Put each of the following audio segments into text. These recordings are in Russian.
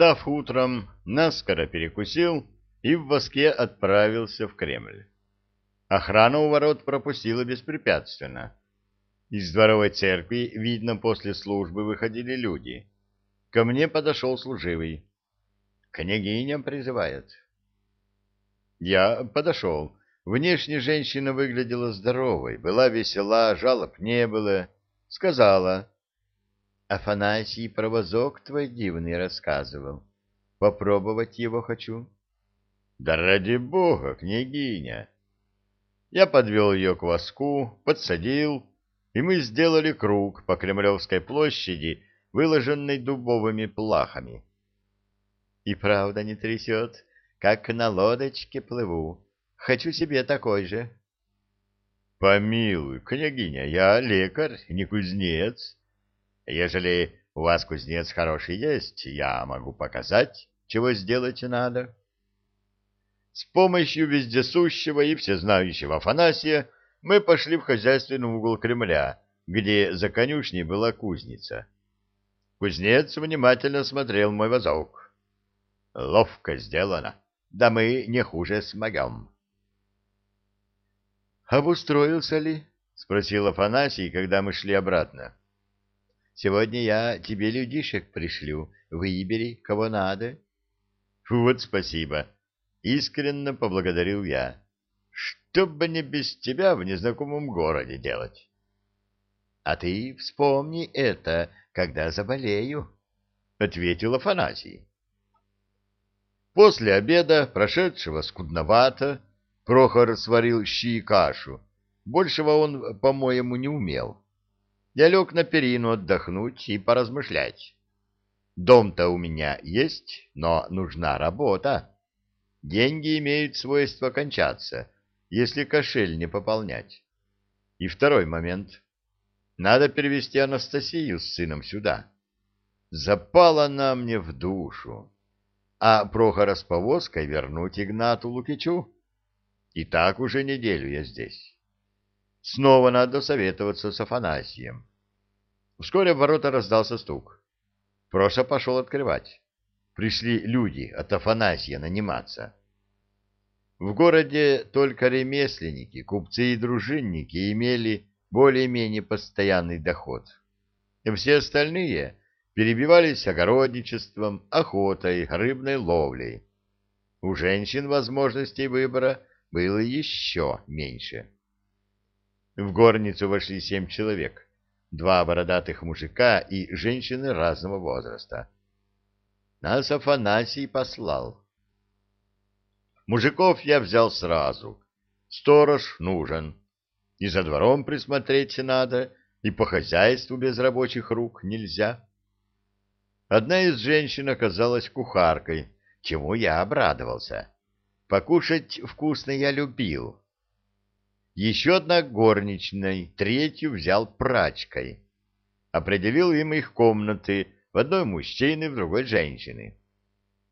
Встав утром, наскоро перекусил и в воске отправился в Кремль. Охрана у ворот пропустила беспрепятственно. Из дворовой церкви, видно, после службы выходили люди. Ко мне подошел служивый. «Княгиня призывает». Я подошел. Внешне женщина выглядела здоровой, была весела, жалоб не было. Сказала, Афанасий про возок твой дивный рассказывал. Попробовать его хочу. Да ради бога, княгиня! Я подвел ее к воску, подсадил, и мы сделали круг по Кремлевской площади, выложенной дубовыми плахами. И правда не трясет, как на лодочке плыву. Хочу себе такой же. Помилуй, княгиня, я лекарь, не кузнец. Ежели у вас кузнец хороший есть, я могу показать, чего сделать надо. С помощью вездесущего и всезнающего Афанасия мы пошли в хозяйственный угол Кремля, где за конюшней была кузница. Кузнец внимательно смотрел мой возок. Ловко сделано, да мы не хуже смогем. «Обустроился ли?» — спросил Афанасий, когда мы шли обратно. Сегодня я тебе людишек пришлю. Выбери, кого надо. Вот спасибо. Искренне поблагодарил я. Что бы не без тебя в незнакомом городе делать? А ты вспомни это, когда заболею, ответил Афанасий. После обеда, прошедшего скудновато, Прохор сварил щи и кашу. Большего он, по-моему, не умел я лег на перину отдохнуть и поразмышлять. Дом-то у меня есть, но нужна работа. Деньги имеют свойство кончаться, если кошель не пополнять. И второй момент. Надо перевести Анастасию с сыном сюда. Запала она мне в душу. А Прохора с повозкой вернуть Игнату Лукичу? И так уже неделю я здесь. Снова надо советоваться с Афанасием. Вскоре в ворота раздался стук. Проша пошел открывать. Пришли люди от Афанасия наниматься. В городе только ремесленники, купцы и дружинники имели более-менее постоянный доход. Все остальные перебивались огородничеством, охотой, рыбной ловлей. У женщин возможностей выбора было еще меньше. В горницу вошли семь человек, два бородатых мужика и женщины разного возраста. Нас Афанасий послал. Мужиков я взял сразу. Сторож нужен. И за двором присмотреть надо, и по хозяйству без рабочих рук нельзя. Одна из женщин оказалась кухаркой, чему я обрадовался. Покушать вкусно я любил, еще одна горничной, третью взял прачкой. Определил им их комнаты, в одной мужчины, в другой женщины.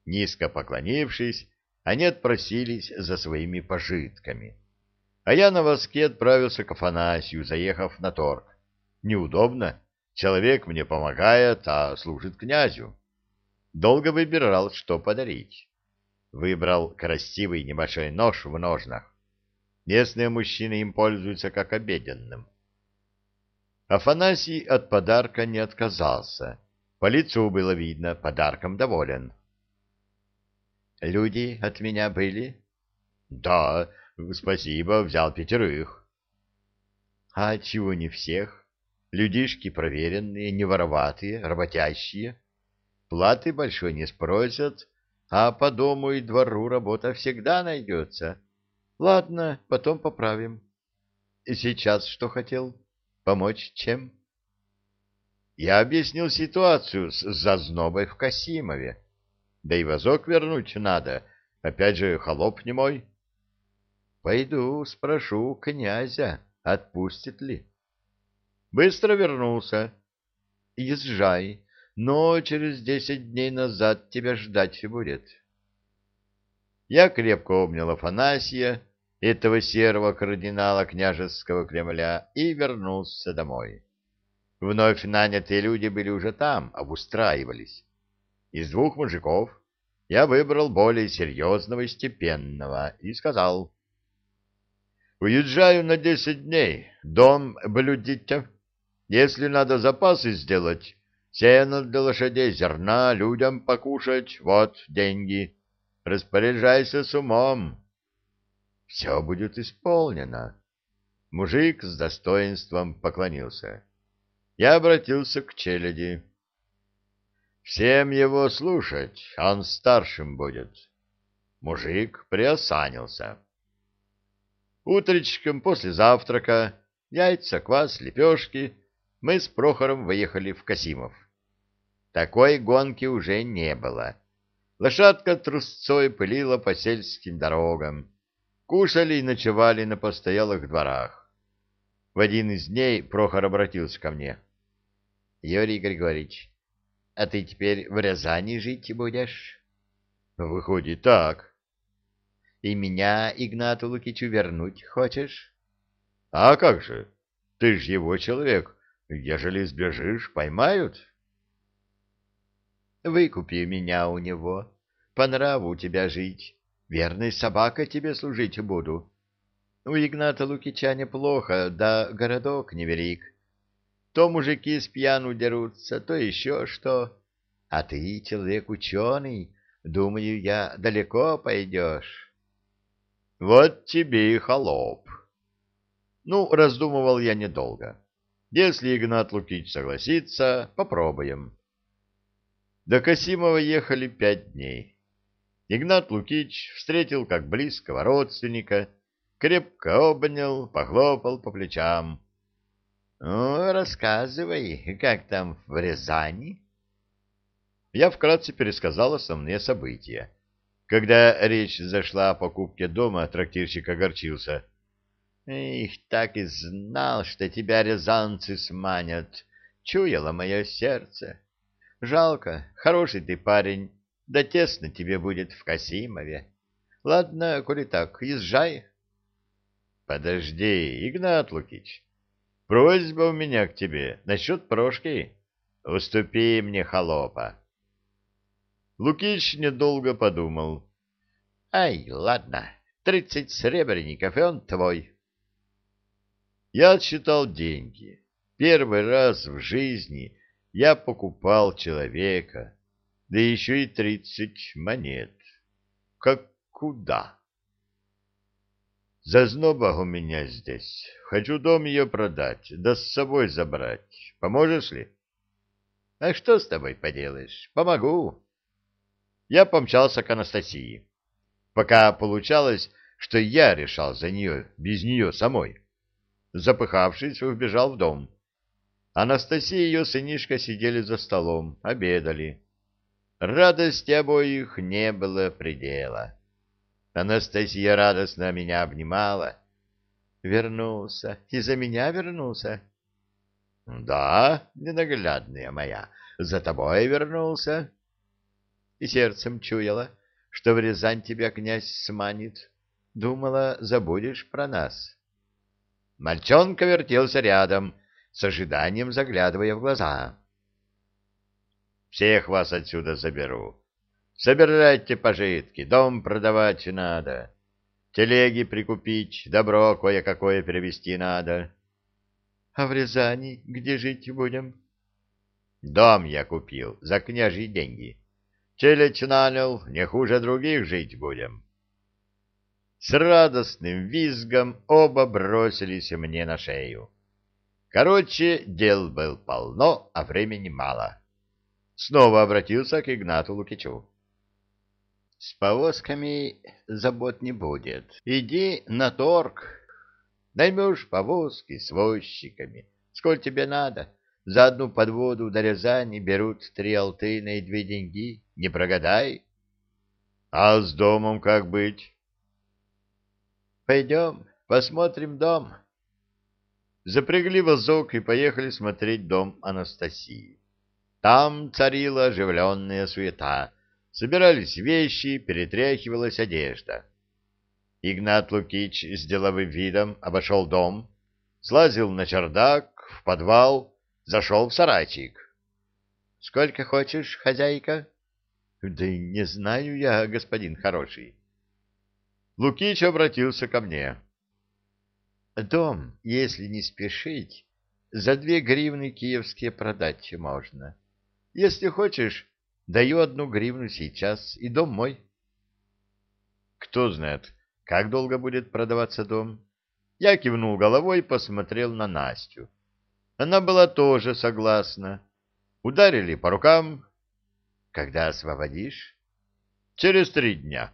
Низко поклонившись, они отпросились за своими пожитками. А я на воске отправился к Афанасию, заехав на торг. Неудобно. Человек мне помогает, а служит князю. Долго выбирал, что подарить. Выбрал красивый небольшой нож в ножнах. Местные мужчины им пользуются как обеденным. Афанасий от подарка не отказался. По лицу было видно, подарком доволен. «Люди от меня были?» «Да, спасибо, взял пятерых». «А чего не всех? Людишки проверенные, не вороватые, работящие. Платы большой не спросят, а по дому и двору работа всегда найдется». Ладно, потом поправим. И сейчас что хотел? Помочь чем? Я объяснил ситуацию с зазнобой в Касимове. Да и вазок вернуть надо. Опять же, холоп не мой. Пойду спрошу князя, отпустит ли. Быстро вернулся. Езжай, но через десять дней назад тебя ждать будет. Я крепко обнял Афанасия, этого серого кардинала княжеского Кремля, и вернулся домой. Вновь нанятые люди были уже там, обустраивались. Из двух мужиков я выбрал более серьезного и степенного и сказал, «Уезжаю на десять дней, дом блюдите. Если надо запасы сделать, сено для лошадей, зерна, людям покушать, вот деньги. Распоряжайся с умом. Все будет исполнено». Мужик с достоинством поклонился. Я обратился к челяди. Всем его слушать, он старшим будет. Мужик приосанился. Утречком после завтрака, яйца, квас, лепешки, мы с Прохором выехали в Касимов. Такой гонки уже не было. Лошадка трусцой пылила по сельским дорогам. Кушали и ночевали на постоялых дворах. В один из дней Прохор обратился ко мне. — Юрий Григорьевич, а ты теперь в Рязани жить будешь? Выходит так. И меня Игнату Лукичу вернуть хочешь? А как же? Ты ж его человек. Ежели сбежишь, поймают. Выкупи меня у него. По нраву у тебя жить. Верной собакой тебе служить буду. У Игната Лукича неплохо, да городок невелик. То мужики с пьяну дерутся, то еще что. А ты человек ученый, думаю, я далеко пойдешь. Вот тебе и холоп. Ну, раздумывал я недолго. Если Игнат Лукич согласится, попробуем. До Касимова ехали пять дней. Игнат Лукич встретил как близкого родственника, крепко обнял, похлопал по плечам. Ну, рассказывай, как там в Рязани? Я вкратце пересказал основные события. Когда речь зашла о покупке дома, трактирщик огорчился. «Их, так и знал, что тебя рязанцы сманят. Чуяло мое сердце. Жалко, хороший ты парень, да тесно тебе будет в Касимове. Ладно, коли так, езжай». «Подожди, Игнат Лукич». Просьба у меня к тебе насчет прошки. Уступи мне холопа. Лукич недолго подумал. Ай, ладно, тридцать сребреников, и он твой. Я отсчитал деньги. Первый раз в жизни я покупал человека, да еще и тридцать монет. Как куда? Зазноба у меня здесь. Хочу дом ее продать, да с собой забрать. Поможешь ли? А что с тобой поделаешь? Помогу. Я помчался к Анастасии. Пока получалось, что я решал за нее, без нее самой. Запыхавшись, убежал в дом. Анастасия и ее сынишка сидели за столом, обедали. Радости обоих не было предела. Анастасия радостно меня обнимала. Вернулся. Из-за меня вернулся. Да, ненаглядная моя, за тобой вернулся. И сердцем чуяла, что в Рязань тебя князь сманит. Думала, забудешь про нас. Мальчонка вертелся рядом, с ожиданием заглядывая в глаза. Всех вас отсюда заберу. Собирайте пожитки, дом продавать надо. Телеги прикупить, добро кое-какое перевести надо. А в Рязани где жить будем? Дом я купил за княжьи деньги. Челядь нанял, не хуже других жить будем. С радостным визгом оба бросились мне на шею. Короче, дел был полно, а времени мало. Снова обратился к Игнату Лукичу. С повозками забот не будет. Иди на торг. Наймешь повозки с возчиками. Сколько тебе надо? За одну подводу до Рязани берут три алтына и две деньги. Не прогадай. А с домом как быть? Пойдем, посмотрим дом. Запрягли возок и поехали смотреть дом Анастасии. Там царила оживленная суета — Собирались вещи, перетряхивалась одежда. Игнат Лукич с деловым видом обошел дом, слазил на чердак, в подвал, зашел в сарайчик. — Сколько хочешь, хозяйка? Да не знаю я, господин хороший. Лукич обратился ко мне. Дом, если не спешить, за две гривны киевские продать можно. Если хочешь, даю одну гривну сейчас, и дом мой. Кто знает, как долго будет продаваться дом? Я кивнул головой и посмотрел на Настю. Она была тоже согласна. Ударили по рукам. Когда освободишь? Через три дня.